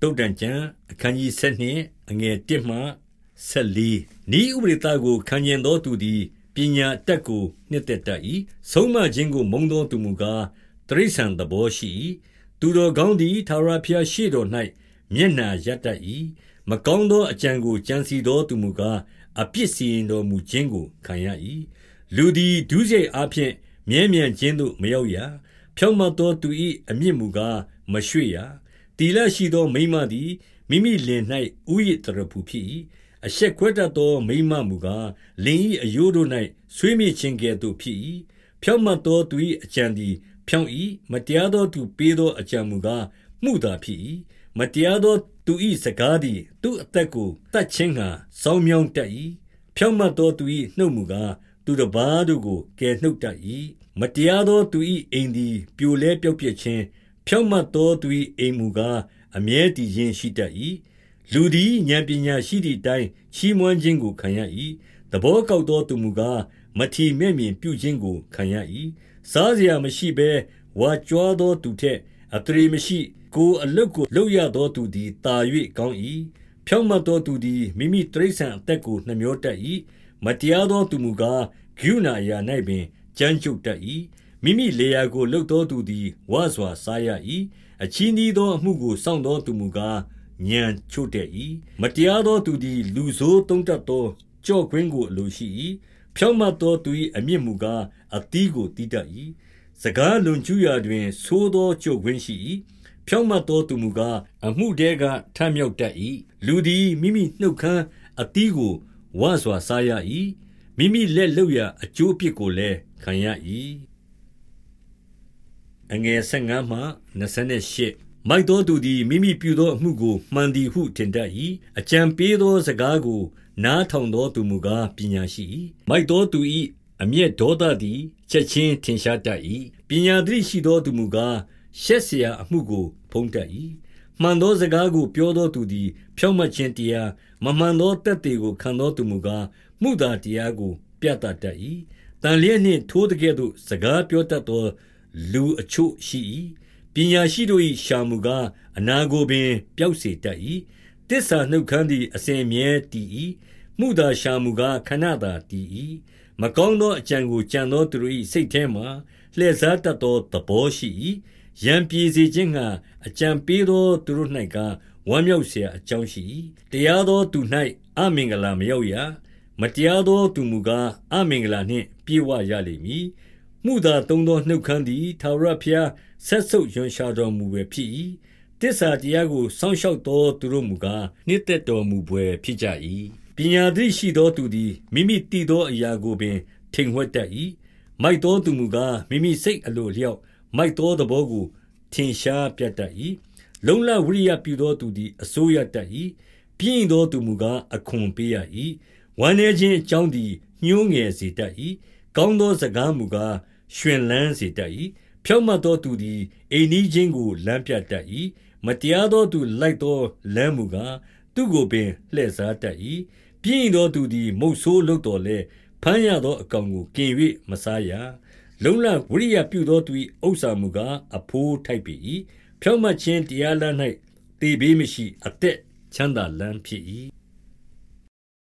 တုတ်တန်ကျမ်းအခန်းကြီး7အငယ်1မှ14ဤဥပရိသကိုခံကျင်သောသူသည်ပညာတက်ကိုနှစ်သက်တတ်၏ဆုံးမခြင်းကိုမုံသောသူမူကားတရိษံသဘောရှိ၏သူတော်ကောင်းသည်သာရဖျားရှိတော်၌မျက်နှာရတတ်၏မကောင်းသောအကြံကိုကြံစီသောသူမူကားအပြစ်စီရင်တော်မူခြင်းကိုခံရ၏လူသည်ဒုစရိုက်အဖျင်မြဲမြံခြင်းသို့မရောက်ရဖြောင့်မတ်သောသူ၏အမြင့်မူကားမရွှေ့ရ တီလရှိသောမိမသည်မိမိလင်၌ဥယျတရဖူဖြစ်၏အရှက်ခွဲတတ်သောမိမမူကားလင်၏အယိုးတို့၌ဆွေးမြေ့ခြင်းကဲ့သို့ဖြစ်၏ဖြောင့်မတ်သောသူ၏အကြံသည်ဖြောင့်၏မတရားသောသူပေးသောအကြံမူကားမှုသာဖြစ်၏မတရားသောသူ၏စကားသည်သူ့အသက်ကိုတတ်ခြင်းငှာစောင်းမြောင်းတတ်၏ဖြောင့်မတ်သောသူ၏နှုတ်မူကားသူတစ်ပါးတို့ကိုကယ်နှုတ်တတ်၏မတရားသောသူ၏အိမ်သည်ပြိုလဲပြောက်ပြက်ခြင်း ဖြောင့်မတ်သောသူ၏အိမ်မူကားအမြဲတည်ခြင်းရှိတတ်၏လူသည်ဉာဏ်ပညာရှိသည့်အတိုင်းချီးမွမ်းခြင်းကိုခံရ၏သဘောကောက်သောသူမူကားမထီမဲ့မြင်ပြုခြင်းကိုခံရ၏စားစရာမရှိဘဲဝါကြွားသောသူထက်အတရေမရှိ ကိုအလုတ်ကိုလှုပ်ရသောသူသည်တာ၍ကောင်း၏ဖြောင့်မတ်သောသူသည်မိမိတရိษံအသက်ကိုနှမျောတတ်၏မတရားသောသူမူကားဂုဏာရာ၌ပင်ကြမ်းကြုတ်တတ်၏ မိမိလေယာကိုလှုပ်သောသူသည်ဝါစွာစားရ၏အချီးနှီးသောအမှုကိုစောင့်သောသူမူကားညံချို့တဲ့၏မတရားသောသူသည် လူဆိုးတုံးတတ်သောကြော့ကွင်းကိုအလိုရှိ၏ဖြောင့်မတ်သောသူ၏အမြင့်မူကားအသီးကိုတီးတတ်၏စကားလွန်ကျူးရာတွင်သိုးသောကြော့ကွင်းရှိ၏ဖြောင့်မတ်သောသူမူကားအမှုတဲကထမြောက်တတ်၏လူသည်မိမိနှုတ်ခမ်းအသီးကိုဝါစွာစားရ၏မိမိလက်လောက်ရာအကျိုးအပြစ်ကိုလည်းခံရ၏ အငယ်15မှ28မိုက်သောသူသည်မိမိပြုသောအမှုကိုမှန်သည်ဟုထင်တတ်၏အကြံပေးသောစကားကိုနားထောင်သောသူမူကားပညာရှိ၏မိုက်သောသူ၏အမျက်ဒေါသသည်ချက်ချင်းထင်ရှားတတ်၏ပညာသတိရှိသောသူမူကားရှက်เสียအမှုကိုဖုံးတတ်၏မှန်သောစကားကိုပြောသောသူသည်ဖြောင့်မတ်ခြင်းတရားမမှန်သောတက်သေးကိုခံသောသူမူကားမှုသာတရားကိုပြတတ်တတ်၏တန်လျက်နှင့်ထိုးတဲ့ကဲ့သို့စကားပြောတတ်သော လူအချို့ရှိ၏ပညာရှိတို့၏ရှာမူကားအနာကိုပင်ပျောက်စေတတ်၏တစ္ဆာနှုတ်ခမ်းသည်အစဉ်မြဲတည်၏မှုသာရှာမူကားခဏသာတည်၏မကောင်းသောအကြံကိုကြံသောသူတို့၏စိတ်ထဲမှလှည့်စားတတ်သောသဘောရှိ၏ရံပြေစေခြင်းငှာအကြံပေးသောသူတို့၌ကဝမ်းမြောက်เสียအကြောင်းရှိ၏တရားသောသူ၌အမင်္ဂလာမရောက်ရမတရားသောသူမူကားအမင်္ဂလာနှင့်ပြေဝရလိမ့်မည် မှုသာသုံးသောနှုတ်ခမ်းသည်ထာဝရဘုရားဆက်ဆုပ်ရွံရှာတော်မူပဲဖြစ်၏တစ္ဆာတရားကိုစောင့်ရှောက်သောသူတို့မူကားနှစ်သက်တော်မူပွဲဖြစ်ကြ၏ပညာသိရှိသောသူသည်မိမိတည်သောအရာကိုပင်ထိန်ဝှက်တတ်၏မိုက်သောသူမူကားမိမိစိတ်အလိုလျောက်မိုက်သောသဘောကိုထင်ရှားပြတတ်၏လုံလဝိရိယပြုသောသူသည်အစိုးရတတ်၏ပြင်းသောသူမူကားအခွန်ပေးရ၏ဝမ်းနေခြင်းအကြောင်းသည်ညှိုးငယ်စေတတ်၏ကောင်းသောစကားမူကား ရှင်လန်းစေတတ်၏ဖြောင့်မတ်သောသူသည်အိမ်နီးချင်းကိုလမ်းပြတတ်၏မတရားသောသူလိုက်သောလမ်းမူကားသူကိုပင်လှည့်စားတတ်၏ပြင်းသောသူသည်မုတ်ဆိုးလုပ်တော်လဲဖမ်းရသောအကောင်ကိုกิน၍မစားရလုံလဝိရိယပြုသောသူ၏ဥစ္စာမူကားအဖိုးထိုက်ပေ၏ဖြောင့်မတ်ခြင်းတရားလမ်း၌တေဘေးမရှိအသက်ချမ်းသာလမ်းဖြစ်၏